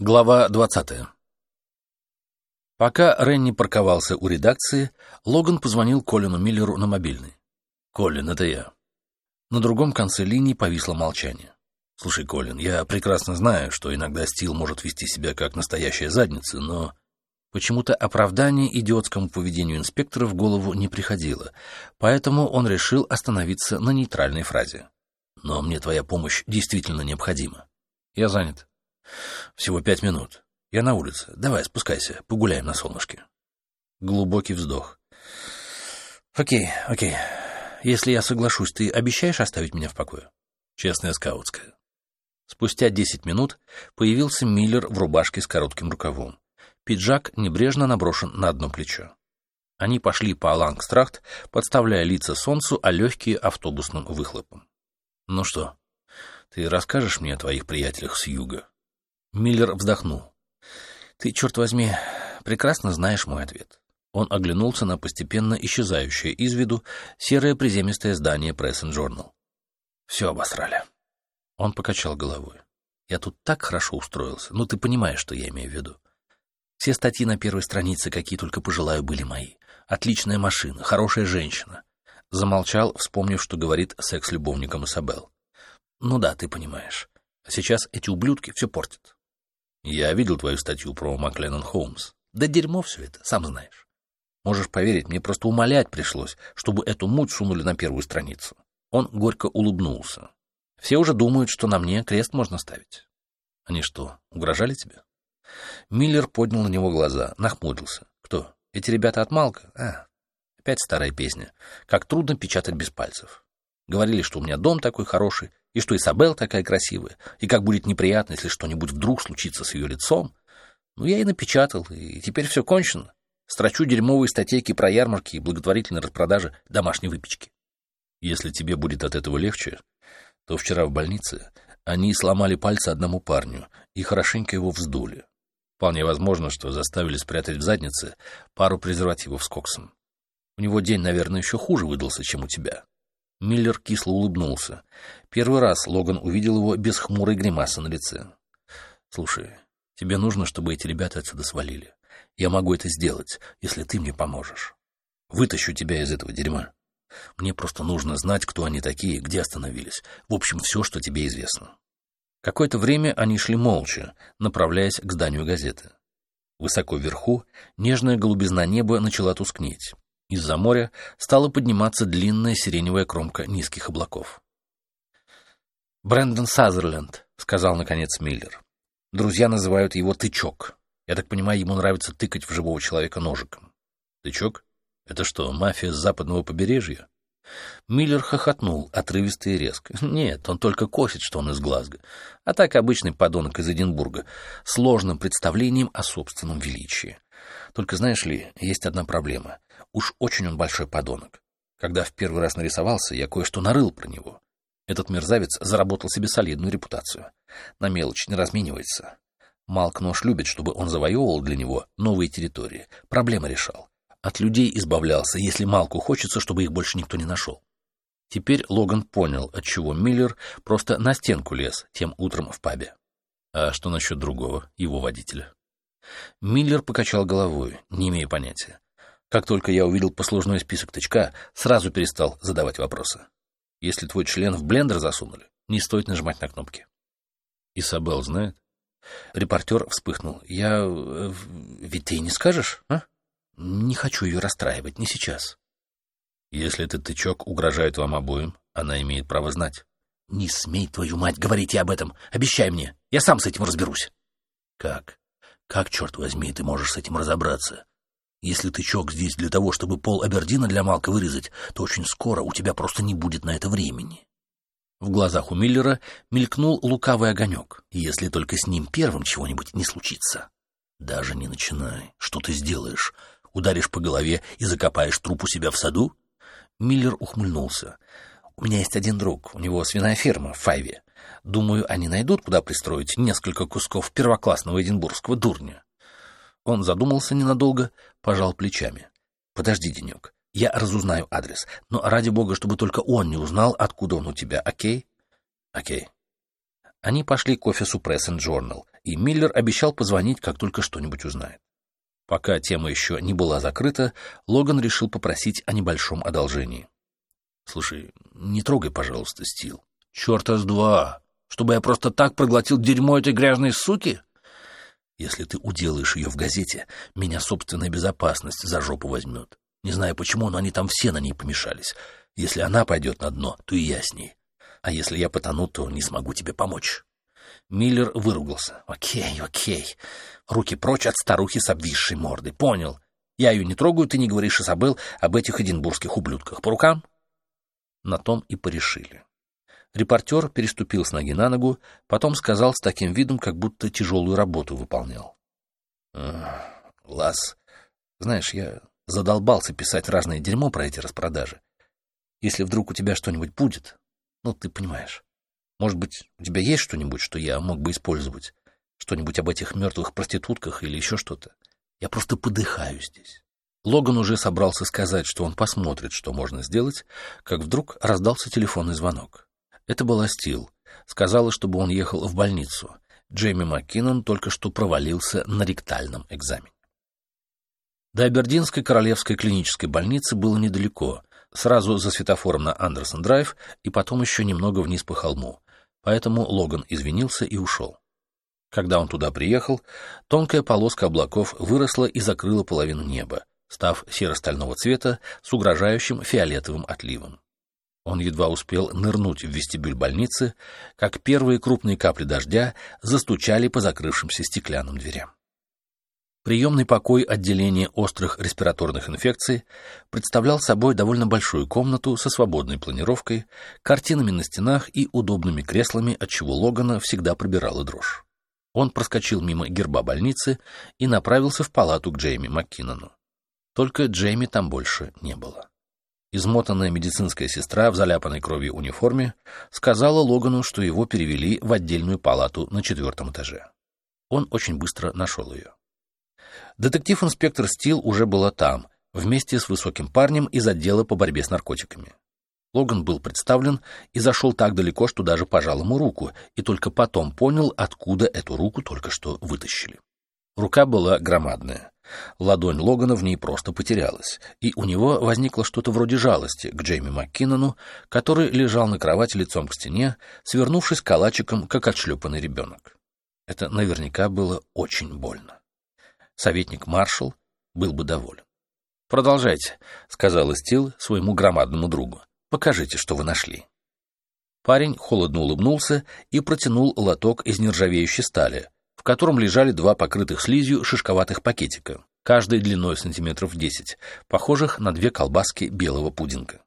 Глава 20. Пока Ренни парковался у редакции, Логан позвонил Колину Миллеру на мобильный. «Колин, это я». На другом конце линии повисло молчание. «Слушай, Колин, я прекрасно знаю, что иногда Стил может вести себя как настоящая задница, но...» Почему-то оправдание идиотскому поведению инспектора в голову не приходило, поэтому он решил остановиться на нейтральной фразе. «Но мне твоя помощь действительно необходима. Я занят». Всего пять минут. Я на улице. Давай, спускайся, погуляем на солнышке. Глубокий вздох. Окей, окей. Если я соглашусь, ты обещаешь оставить меня в покое? Честная скаутская. Спустя десять минут появился Миллер в рубашке с коротким рукавом. Пиджак небрежно наброшен на одно плечо. Они пошли по Лангстрахт, подставляя лица солнцу, а легкие автобусным выхлопом. «Ну что, ты расскажешь мне о твоих приятелях с юга?» Миллер вздохнул. «Ты, черт возьми, прекрасно знаешь мой ответ». Он оглянулся на постепенно исчезающее из виду серое приземистое здание Press and Journal. «Все обосрали». Он покачал головой. «Я тут так хорошо устроился. Ну, ты понимаешь, что я имею в виду. Все статьи на первой странице, какие только пожелаю, были мои. Отличная машина, хорошая женщина». Замолчал, вспомнив, что говорит секс-любовником Исабел. «Ну да, ты понимаешь. Сейчас эти ублюдки все портят. Я видел твою статью про Макленнон Холмс. Да дерьмо все это, сам знаешь. Можешь поверить, мне просто умолять пришлось, чтобы эту муть сунули на первую страницу. Он горько улыбнулся. Все уже думают, что на мне крест можно ставить. Они что, угрожали тебе? Миллер поднял на него глаза, нахмурился. Кто? Эти ребята от Малка? А, опять старая песня. Как трудно печатать без пальцев. Говорили, что у меня дом такой хороший, и что Исабел такая красивая, и как будет неприятно, если что-нибудь вдруг случится с ее лицом. Ну, я и напечатал, и теперь все кончено. Строчу дерьмовые статейки про ярмарки и благотворительные распродажи домашней выпечки. Если тебе будет от этого легче, то вчера в больнице они сломали пальцы одному парню и хорошенько его вздули. Вполне возможно, что заставили спрятать в заднице пару презервативов с коксом. У него день, наверное, еще хуже выдался, чем у тебя. Миллер кисло улыбнулся. Первый раз Логан увидел его без хмурой гримасы на лице. «Слушай, тебе нужно, чтобы эти ребята отсюда свалили. Я могу это сделать, если ты мне поможешь. Вытащу тебя из этого дерьма. Мне просто нужно знать, кто они такие, где остановились. В общем, все, что тебе известно». Какое-то время они шли молча, направляясь к зданию газеты. Высоко вверху нежная голубизна неба начала тускнеть. Из-за моря стала подниматься длинная сиреневая кромка низких облаков. «Брэндон Сазерленд», — сказал наконец Миллер. «Друзья называют его «тычок». Я так понимаю, ему нравится тыкать в живого человека ножиком». «Тычок? Это что, мафия с западного побережья?» Миллер хохотнул, отрывисто и резко. Нет, он только косит, что он из Глазго. А так обычный подонок из Эдинбурга, сложным представлением о собственном величии. Только знаешь ли, есть одна проблема. Уж очень он большой подонок. Когда в первый раз нарисовался, я кое-что нарыл про него. Этот мерзавец заработал себе солидную репутацию. На мелочь не разменивается. Малк Нож любит, чтобы он завоевывал для него новые территории, проблемы решал. От людей избавлялся, если Малку хочется, чтобы их больше никто не нашел. Теперь Логан понял, отчего Миллер просто на стенку лез тем утром в пабе. А что насчет другого, его водителя? Миллер покачал головой, не имея понятия. Как только я увидел послужной список тычка, сразу перестал задавать вопросы. Если твой член в блендер засунули, не стоит нажимать на кнопки. Исабел знает? Репортер вспыхнул. Я... Э, ведь ты не скажешь, а? Не хочу ее расстраивать, не сейчас. Если этот тычок угрожает вам обоим, она имеет право знать. Не смей, твою мать, говорить об этом. Обещай мне. Я сам с этим разберусь. Как? Как, черт возьми, ты можешь с этим разобраться? Если тычок здесь для того, чтобы пол Абердина для Малка вырезать, то очень скоро у тебя просто не будет на это времени. В глазах у Миллера мелькнул лукавый огонек, если только с ним первым чего-нибудь не случится. Даже не начинай. Что ты сделаешь? Ударишь по голове и закопаешь труп у себя в саду? Миллер ухмыльнулся. У меня есть один друг, у него свиная ферма в Файве. Думаю, они найдут, куда пристроить несколько кусков первоклассного эдинбургского дурня. Он задумался ненадолго, пожал плечами. «Подожди, денек, я разузнаю адрес, но ради бога, чтобы только он не узнал, откуда он у тебя, окей?» «Окей». Они пошли к офису Press and Journal, и Миллер обещал позвонить, как только что-нибудь узнает. Пока тема еще не была закрыта, Логан решил попросить о небольшом одолжении. «Слушай, не трогай, пожалуйста, Стил. Черта с два! Чтобы я просто так проглотил дерьмо этой грязной суки?» «Если ты уделаешь ее в газете, меня собственная безопасность за жопу возьмет. Не знаю почему, но они там все на ней помешались. Если она пойдет на дно, то и я с ней. А если я потону, то не смогу тебе помочь». Миллер выругался. «Окей, окей. Руки прочь от старухи с обвисшей мордой. Понял. Я ее не трогаю, ты не говоришь, Изабел, об этих эдинбургских ублюдках. По рукам?» На том и порешили. Репортер переступил с ноги на ногу, потом сказал с таким видом, как будто тяжелую работу выполнял. «Лас, знаешь, я задолбался писать разное дерьмо про эти распродажи. Если вдруг у тебя что-нибудь будет, ну, ты понимаешь. Может быть, у тебя есть что-нибудь, что я мог бы использовать? Что-нибудь об этих мертвых проститутках или еще что-то? Я просто подыхаю здесь. Логан уже собрался сказать, что он посмотрит, что можно сделать, как вдруг раздался телефонный звонок. Это была Стил. Сказала, чтобы он ехал в больницу. Джейми Маккинон только что провалился на ректальном экзамене. До Абердинской королевской клинической больницы было недалеко, сразу за светофором на Андерсон-драйв и потом еще немного вниз по холму поэтому Логан извинился и ушел. Когда он туда приехал, тонкая полоска облаков выросла и закрыла половину неба, став серо-стального цвета с угрожающим фиолетовым отливом. Он едва успел нырнуть в вестибюль больницы, как первые крупные капли дождя застучали по закрывшимся стеклянным дверям. Приемный покой отделения острых респираторных инфекций представлял собой довольно большую комнату со свободной планировкой, картинами на стенах и удобными креслами, отчего Логана всегда пробирала дрожь. Он проскочил мимо герба больницы и направился в палату к Джейми Маккинону. Только Джейми там больше не было. Измотанная медицинская сестра в заляпанной кровью униформе сказала Логану, что его перевели в отдельную палату на четвертом этаже. Он очень быстро нашел ее. Детектив-инспектор Стил уже была там, вместе с высоким парнем из отдела по борьбе с наркотиками. Логан был представлен и зашел так далеко, что даже пожал ему руку, и только потом понял, откуда эту руку только что вытащили. Рука была громадная. Ладонь Логана в ней просто потерялась, и у него возникло что-то вроде жалости к Джейми МакКиннону, который лежал на кровати лицом к стене, свернувшись калачиком, как отшлепанный ребенок. Это наверняка было очень больно советник маршал был бы доволен. «Продолжайте», — сказал Стил своему громадному другу. «Покажите, что вы нашли». Парень холодно улыбнулся и протянул лоток из нержавеющей стали, в котором лежали два покрытых слизью шишковатых пакетика, каждый длиной сантиметров десять, похожих на две колбаски белого пудинга.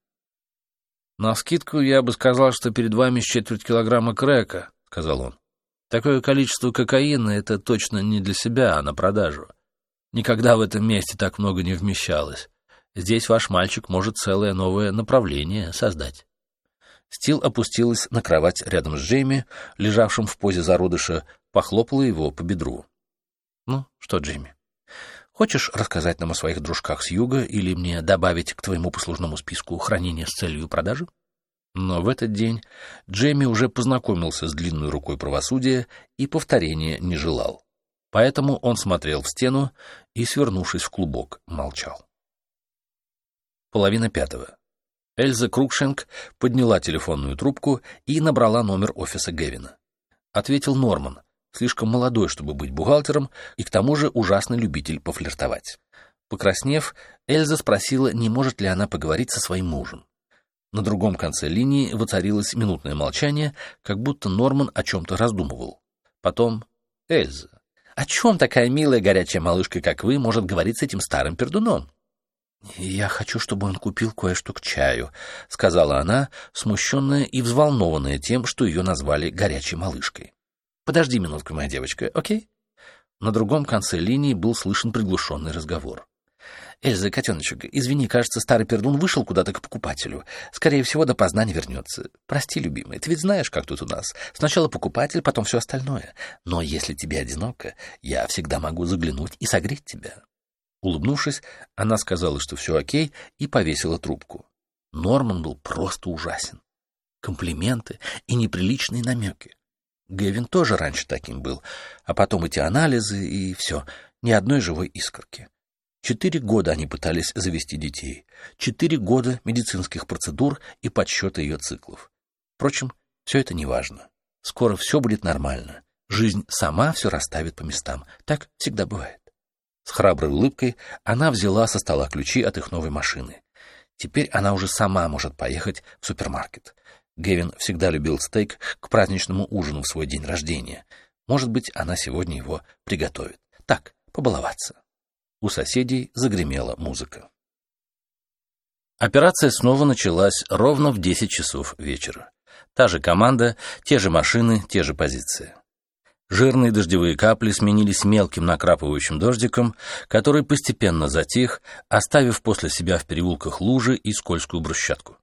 «На скидку я бы сказал, что перед вами четверть килограмма крека», — сказал он. «Такое количество кокаина — это точно не для себя, а на продажу. Никогда в этом месте так много не вмещалось. Здесь ваш мальчик может целое новое направление создать. Стил опустилась на кровать рядом с Джейми, лежавшим в позе зародыша, похлопала его по бедру. «Ну, что, Джейми, хочешь рассказать нам о своих дружках с юга или мне добавить к твоему послужному списку хранения с целью продажи?» Но в этот день Джейми уже познакомился с длинной рукой правосудия и повторения не желал. Поэтому он смотрел в стену и, свернувшись в клубок, молчал. Половина пятого. Эльза Крукшенк подняла телефонную трубку и набрала номер офиса Гевина. Ответил Норман, слишком молодой, чтобы быть бухгалтером, и к тому же ужасный любитель пофлиртовать. Покраснев, Эльза спросила, не может ли она поговорить со своим мужем. На другом конце линии воцарилось минутное молчание, как будто Норман о чем-то раздумывал. Потом «Эльза, о чем такая милая горячая малышка, как вы, может говорить с этим старым пердуном? «Я хочу, чтобы он купил кое-что к чаю», — сказала она, смущенная и взволнованная тем, что ее назвали горячей малышкой. «Подожди минутку, моя девочка, окей?» На другом конце линии был слышен приглушенный разговор. «Эльза, котеночек, извини, кажется, старый пердун вышел куда-то к покупателю. Скорее всего, допоздна не вернется. Прости, любимый, ты ведь знаешь, как тут у нас. Сначала покупатель, потом все остальное. Но если тебе одиноко, я всегда могу заглянуть и согреть тебя». Улыбнувшись, она сказала, что все окей, и повесила трубку. Норман был просто ужасен. Комплименты и неприличные намеки. Гевин тоже раньше таким был, а потом эти анализы и все, ни одной живой искорки. Четыре года они пытались завести детей. Четыре года медицинских процедур и подсчета ее циклов. Впрочем, все это не важно. Скоро все будет нормально. Жизнь сама все расставит по местам. Так всегда бывает. С храброй улыбкой она взяла со стола ключи от их новой машины. Теперь она уже сама может поехать в супермаркет. Гевин всегда любил стейк к праздничному ужину в свой день рождения. Может быть, она сегодня его приготовит. Так, побаловаться. У соседей загремела музыка. Операция снова началась ровно в 10 часов вечера. Та же команда, те же машины, те же позиции. Жирные дождевые капли сменились мелким накрапывающим дождиком, который постепенно затих, оставив после себя в переулках лужи и скользкую брусчатку.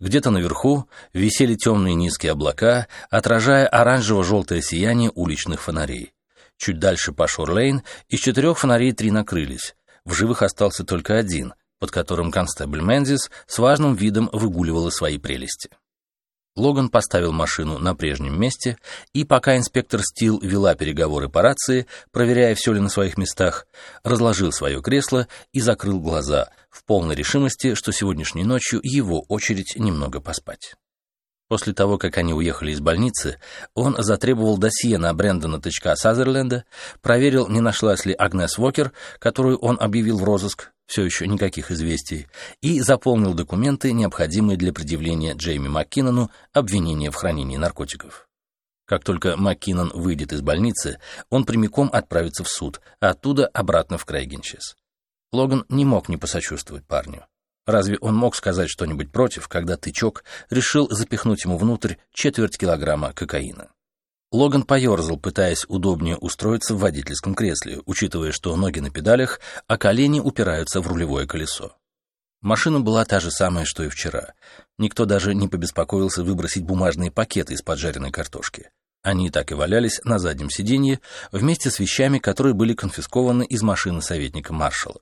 Где-то наверху висели темные низкие облака, отражая оранжево-желтое сияние уличных фонарей. Чуть дальше по Шорлейн из четырех фонарей три накрылись. В живых остался только один, под которым констебль Мензис с важным видом выгуливала свои прелести. Логан поставил машину на прежнем месте, и пока инспектор Стил вела переговоры по рации, проверяя, все ли на своих местах, разложил свое кресло и закрыл глаза, в полной решимости, что сегодняшней ночью его очередь немного поспать. После того, как они уехали из больницы, он затребовал досье на Брэндона Тычка Сазерленда, проверил, не нашлась ли Агнес Вокер, которую он объявил в розыск, все еще никаких известий, и заполнил документы, необходимые для предъявления Джейми Маккинону обвинения в хранении наркотиков. Как только Маккинон выйдет из больницы, он прямиком отправится в суд, а оттуда обратно в Крейгенчес. Логан не мог не посочувствовать парню. Разве он мог сказать что-нибудь против, когда тычок решил запихнуть ему внутрь четверть килограмма кокаина? Логан поерзал, пытаясь удобнее устроиться в водительском кресле, учитывая, что ноги на педалях, а колени упираются в рулевое колесо. Машина была та же самая, что и вчера. Никто даже не побеспокоился выбросить бумажные пакеты из поджаренной картошки. Они так и валялись на заднем сиденье вместе с вещами, которые были конфискованы из машины советника маршала.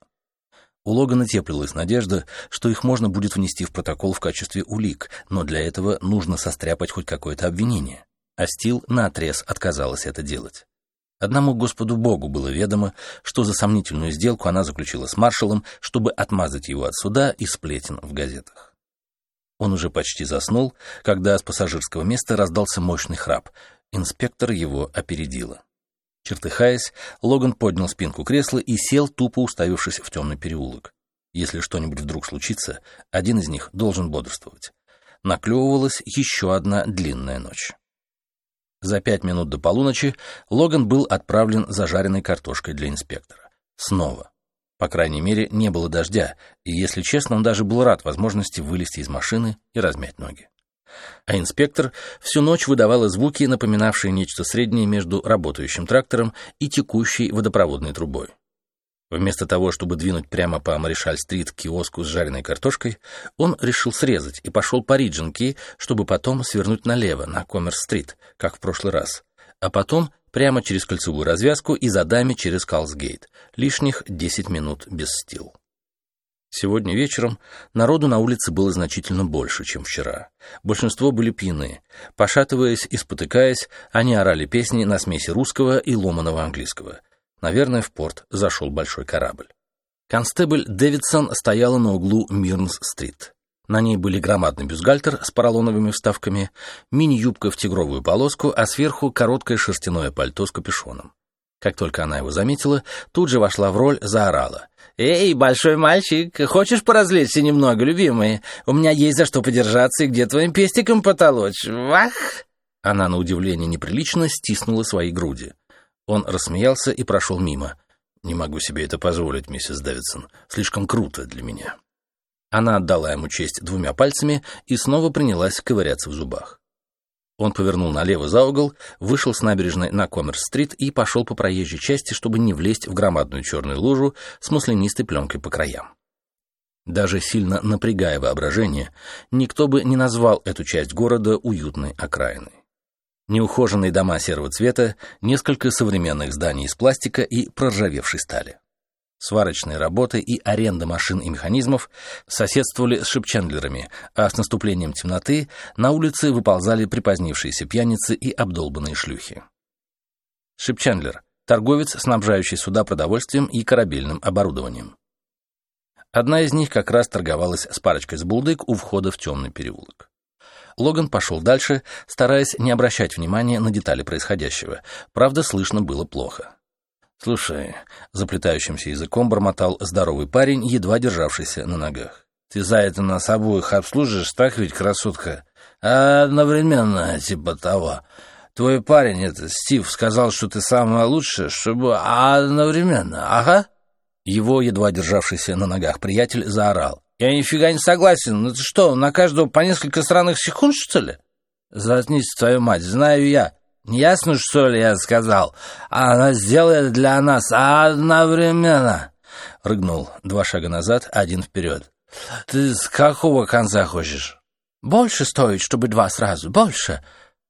У Логана теплилась надежда, что их можно будет внести в протокол в качестве улик, но для этого нужно состряпать хоть какое-то обвинение. А Стил наотрез отказалась это делать. Одному Господу Богу было ведомо, что за сомнительную сделку она заключила с маршалом, чтобы отмазать его от суда и сплетен в газетах. Он уже почти заснул, когда с пассажирского места раздался мощный храп. Инспектор его опередила. Чертыхаясь, Логан поднял спинку кресла и сел, тупо уставившись в темный переулок. Если что-нибудь вдруг случится, один из них должен бодрствовать. Наклевывалась еще одна длинная ночь. За пять минут до полуночи Логан был отправлен зажаренной картошкой для инспектора. Снова. По крайней мере, не было дождя, и, если честно, он даже был рад возможности вылезти из машины и размять ноги а инспектор всю ночь выдавала звуки, напоминавшие нечто среднее между работающим трактором и текущей водопроводной трубой. Вместо того, чтобы двинуть прямо по Маришаль-стрит к киоску с жареной картошкой, он решил срезать и пошел по Риджинки, чтобы потом свернуть налево, на Коммерс-стрит, как в прошлый раз, а потом прямо через кольцевую развязку и за дами через Калсгейт, лишних 10 минут без стил. Сегодня вечером народу на улице было значительно больше, чем вчера. Большинство были пьяны. Пошатываясь и спотыкаясь, они орали песни на смеси русского и ломаного английского. Наверное, в порт зашел большой корабль. Констебль Дэвидсон стояла на углу Мирнс-стрит. На ней были громадный бюстгальтер с поролоновыми вставками, мини-юбка в тигровую полоску, а сверху короткое шерстяное пальто с капюшоном. Как только она его заметила, тут же вошла в роль, заорала. «Эй, большой мальчик, хочешь поразвлечься немного, любимый? У меня есть за что подержаться и где твоим пестиком потолочь. Вах!» Она, на удивление неприлично, стиснула свои груди. Он рассмеялся и прошел мимо. «Не могу себе это позволить, миссис Дэвидсон. Слишком круто для меня». Она отдала ему честь двумя пальцами и снова принялась ковыряться в зубах. Он повернул налево за угол, вышел с набережной на Коммерс-стрит и пошел по проезжей части, чтобы не влезть в громадную черную лужу с маслянистой пленкой по краям. Даже сильно напрягая воображение, никто бы не назвал эту часть города уютной окраиной. Неухоженные дома серого цвета, несколько современных зданий из пластика и проржавевшей стали. Сварочные работы и аренда машин и механизмов соседствовали с шипчендлерами, а с наступлением темноты на улице выползали припозднившиеся пьяницы и обдолбанные шлюхи. Шипчендлер — торговец, снабжающий суда продовольствием и корабельным оборудованием. Одна из них как раз торговалась с парочкой с булдык у входа в темный переулок. Логан пошел дальше, стараясь не обращать внимания на детали происходящего. Правда, слышно было плохо. «Слушай», — заплетающимся языком бормотал здоровый парень, едва державшийся на ногах. «Ты за это нас обоих обслужишь, так ведь, красотка? А одновременно, типа того. Твой парень, это Стив, сказал, что ты самая лучшая, чтобы... А одновременно, ага?» Его, едва державшийся на ногах приятель, заорал. «Я нифига не согласен. Ну ты что, на каждого по несколько странных секунд, что ли?» «Заткнись, твою мать, знаю я. Не ясно, что ли, я сказал? Она сделает для нас одновременно!» Рыгнул два шага назад, один вперед. «Ты с какого конца хочешь?» «Больше стоит, чтобы два сразу, больше!»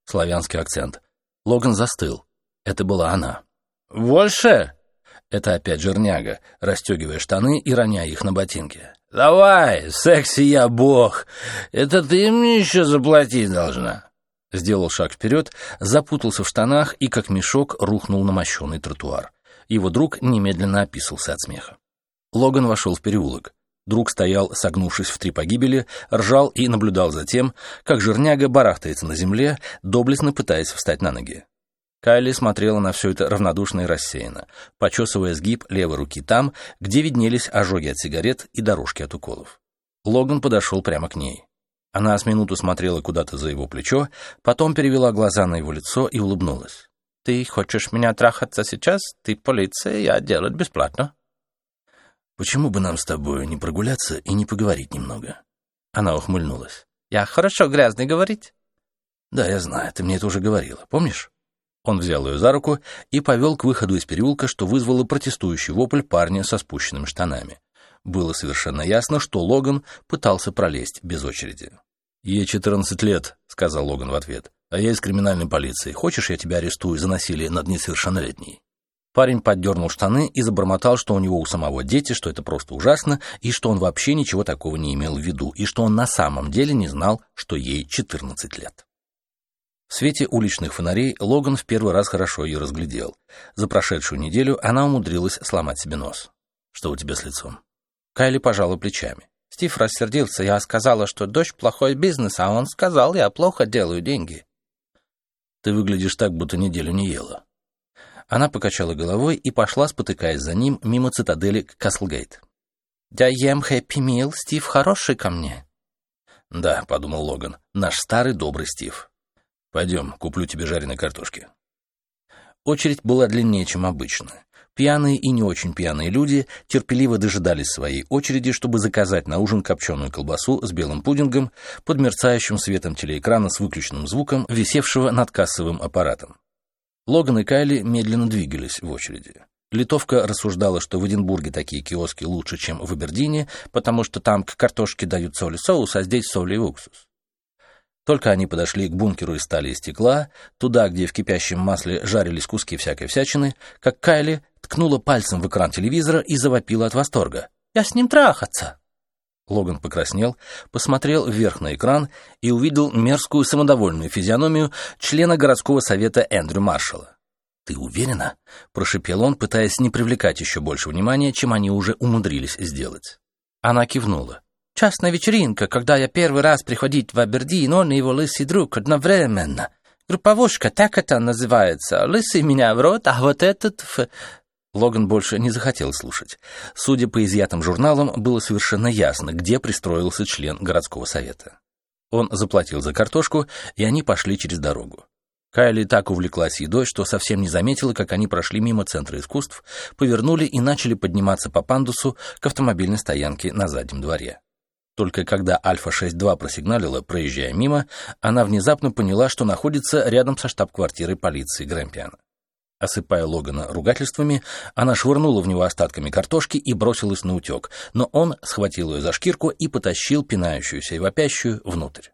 Славянский акцент. Логан застыл. Это была она. «Больше?» Это опять жирняга, расстегивая штаны и роняя их на ботинки. «Давай, секси я бог! Это ты мне еще заплатить должна!» Сделал шаг вперед, запутался в штанах и, как мешок, рухнул на мощенный тротуар. Его друг немедленно описался от смеха. Логан вошел в переулок. Друг стоял, согнувшись в три погибели, ржал и наблюдал за тем, как жирняга барахтается на земле, доблестно пытаясь встать на ноги. Кайли смотрела на все это равнодушно и рассеянно, почесывая сгиб левой руки там, где виднелись ожоги от сигарет и дорожки от уколов. Логан подошел прямо к ней. Она с минуту смотрела куда-то за его плечо, потом перевела глаза на его лицо и улыбнулась. «Ты хочешь меня трахаться сейчас? Ты полиция, я делать бесплатно». «Почему бы нам с тобой не прогуляться и не поговорить немного?» Она ухмыльнулась. «Я хорошо грязный говорить?» «Да, я знаю, ты мне это уже говорила, помнишь?» Он взял ее за руку и повел к выходу из переулка, что вызвало протестующий вопль парня со спущенными штанами. Было совершенно ясно, что Логан пытался пролезть без очереди. «Ей 14 лет», — сказал Логан в ответ. «А я из криминальной полиции. Хочешь, я тебя арестую за насилие над несовершеннолетней?» Парень поддернул штаны и забормотал, что у него у самого дети, что это просто ужасно, и что он вообще ничего такого не имел в виду, и что он на самом деле не знал, что ей 14 лет. В свете уличных фонарей Логан в первый раз хорошо ее разглядел. За прошедшую неделю она умудрилась сломать себе нос. «Что у тебя с лицом?» Кайли пожала плечами. Стив рассердился. Я сказала, что дождь плохой бизнес, а он сказал, я плохо делаю деньги. Ты выглядишь так, будто неделю не ела. Она покачала головой и пошла, спотыкаясь за ним, мимо цитадели к Каслгейт. «Я ем хэппи мил, Стив хороший ко мне». «Да», — подумал Логан, — «наш старый добрый Стив». «Пойдем, куплю тебе жареной картошки». Очередь была длиннее, чем обычно. Пьяные и не очень пьяные люди терпеливо дожидались своей очереди, чтобы заказать на ужин копченую колбасу с белым пудингом под мерцающим светом телеэкрана с выключенным звуком, висевшего над кассовым аппаратом. Логан и Кайли медленно двигались в очереди. Литовка рассуждала, что в Эдинбурге такие киоски лучше, чем в Абердине, потому что там к картошке дают соль и соус, а здесь соль и уксус. Только они подошли к бункеру из стали и стекла, туда, где в кипящем масле жарились куски всякой всячины, как Кайли ткнула пальцем в экран телевизора и завопила от восторга. «Я с ним трахаться!» Логан покраснел, посмотрел вверх на экран и увидел мерзкую самодовольную физиономию члена городского совета Эндрю Маршалла. «Ты уверена?» — прошипел он, пытаясь не привлекать еще больше внимания, чем они уже умудрились сделать. Она кивнула. Частная вечеринка, когда я первый раз приходить в Абердин, он и его лысый друг одновременно. Групповушка, так это называется. Лысый меня в рот, а вот этот в... Логан больше не захотел слушать. Судя по изъятым журналам, было совершенно ясно, где пристроился член городского совета. Он заплатил за картошку, и они пошли через дорогу. Кайли так увлеклась едой, что совсем не заметила, как они прошли мимо Центра искусств, повернули и начали подниматься по пандусу к автомобильной стоянке на заднем дворе. Только когда Альфа-6-2 просигналила, проезжая мимо, она внезапно поняла, что находится рядом со штаб-квартирой полиции Грэмпиана. Осыпая Логана ругательствами, она швырнула в него остатками картошки и бросилась на утек, но он схватил ее за шкирку и потащил пинающуюся и вопящую внутрь.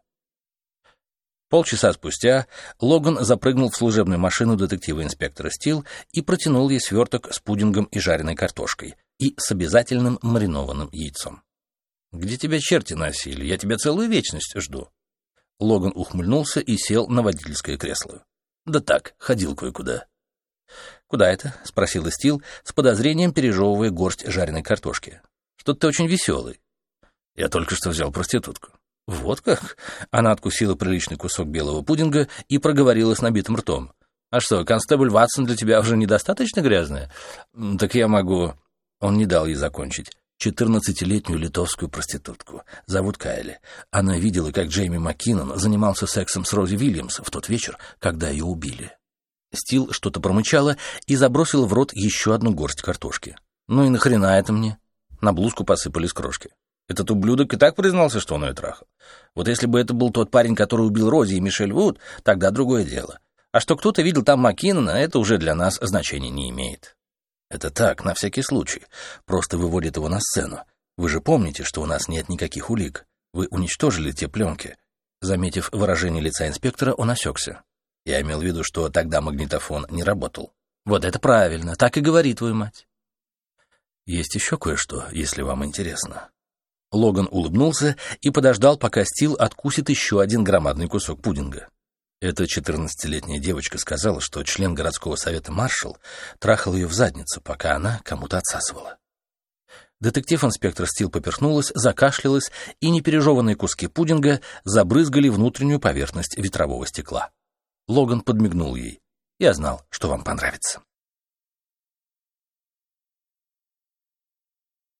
Полчаса спустя Логан запрыгнул в служебную машину детектива-инспектора Стил и протянул ей сверток с пудингом и жареной картошкой, и с обязательным маринованным яйцом. «Где тебя черти носили? Я тебя целую вечность жду». Логан ухмыльнулся и сел на водительское кресло. «Да так, ходил кое-куда». «Куда это?» — спросил Стил, с подозрением пережевывая горсть жареной картошки. «Что-то ты очень веселый». «Я только что взял проститутку». «Вот как?» Она откусила приличный кусок белого пудинга и проговорила с набитым ртом. «А что, констебль Ватсон для тебя уже недостаточно грязная?» «Так я могу...» Он не дал ей закончить. Четырнадцатилетнюю литовскую проститутку. Зовут Кайли. Она видела, как Джейми Маккинон занимался сексом с Рози Вильямс в тот вечер, когда ее убили. Стил что-то промычала и забросил в рот еще одну горсть картошки. «Ну и нахрена это мне?» На блузку посыпались крошки. Этот ублюдок и так признался, что он ее трахал. Вот если бы это был тот парень, который убил Рози и Мишель Вуд, тогда другое дело. А что кто-то видел там Маккинона, это уже для нас значения не имеет. Это так, на всякий случай. Просто выводит его на сцену. Вы же помните, что у нас нет никаких улик. Вы уничтожили те пленки. Заметив выражение лица инспектора, он осекся. Я имел в виду, что тогда магнитофон не работал. Вот это правильно, так и говорит твою мать. Есть еще кое-что, если вам интересно. Логан улыбнулся и подождал, пока Стил откусит еще один громадный кусок пудинга. Эта четырнадцатилетняя девочка сказала, что член городского совета маршал трахал ее в задницу, пока она кому-то отсасывала. Детектив-инспектор Стил поперхнулась, закашлялась, и непережеванные куски пудинга забрызгали внутреннюю поверхность ветрового стекла. Логан подмигнул ей. «Я знал, что вам понравится».